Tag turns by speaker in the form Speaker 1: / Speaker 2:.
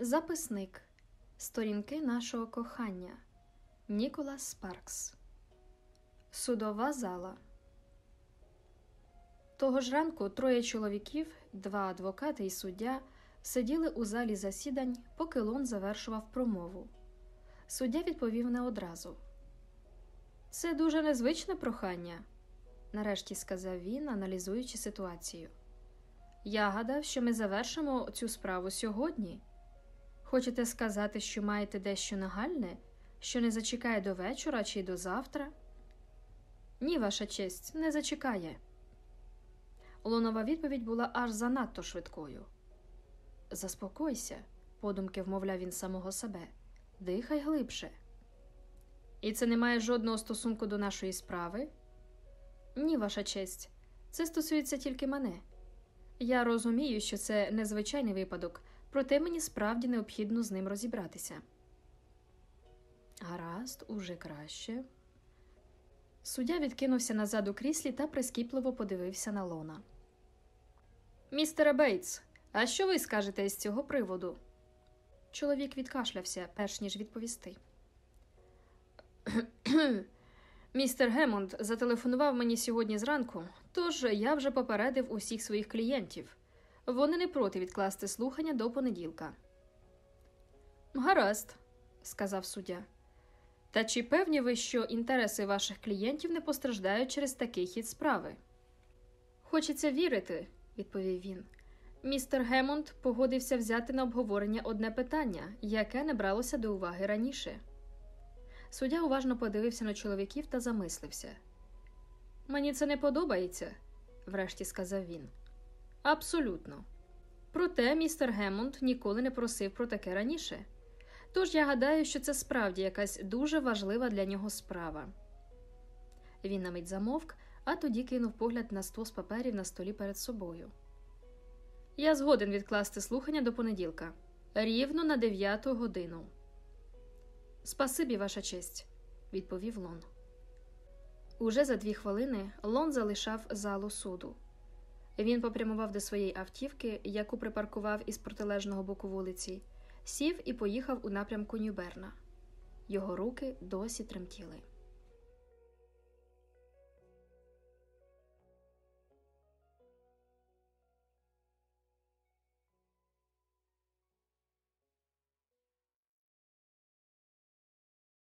Speaker 1: Записник Сторінки нашого кохання Ніколас Спаркс Судова зала. Того ж ранку троє чоловіків, два адвокати і суддя сиділи у залі засідань, поки Лон завершував промову. Суддя відповів не одразу. Це дуже незвичне прохання, нарешті сказав він, аналізуючи ситуацію. Я гадав, що ми завершимо цю справу сьогодні. Хочете сказати, що маєте дещо нагальне, що не зачекає до вечора чи до завтра? Ні, ваша честь, не зачекає. Лонова відповідь була аж занадто швидкою. Заспокойся, подумки вмовляв він самого себе. Дихай глибше. І це не має жодного стосунку до нашої справи? Ні, ваша честь, це стосується тільки мене. Я розумію, що це незвичайний випадок, проте мені справді необхідно з ним розібратися. Гаразд, уже краще. Суддя відкинувся назад у кріслі та прискіпливо подивився на Лона. Містере Бейтс, а що ви скажете з цього приводу? Чоловік відкашлявся, перш ніж відповісти. Містер Гемонд зателефонував мені сьогодні зранку, тож я вже попередив усіх своїх клієнтів. Вони не проти відкласти слухання до понеділка. Гаразд, сказав суддя. Та чи певні ви, що інтереси ваших клієнтів не постраждають через такий хід справи? Хочеться вірити, відповів він. Містер Гемонд погодився взяти на обговорення одне питання, яке не бралося до уваги раніше. Суддя уважно подивився на чоловіків та замислився. Мені це не подобається, врешті сказав він. Абсолютно. Проте містер Гемонд ніколи не просив про таке раніше. Тож я гадаю, що це справді якась дуже важлива для нього справа. Він на мить замовк, а тоді кинув погляд на стос паперів на столі перед собою. Я згоден відкласти слухання до понеділка, рівно на дев'яту годину. Спасибі, ваша честь, відповів Лон. Уже за дві хвилини Лон залишав залу суду. Він попрямував до своєї автівки, яку припаркував із протилежного боку вулиці, сів і поїхав у напрямку Нюберна. Його руки досі тремтіли.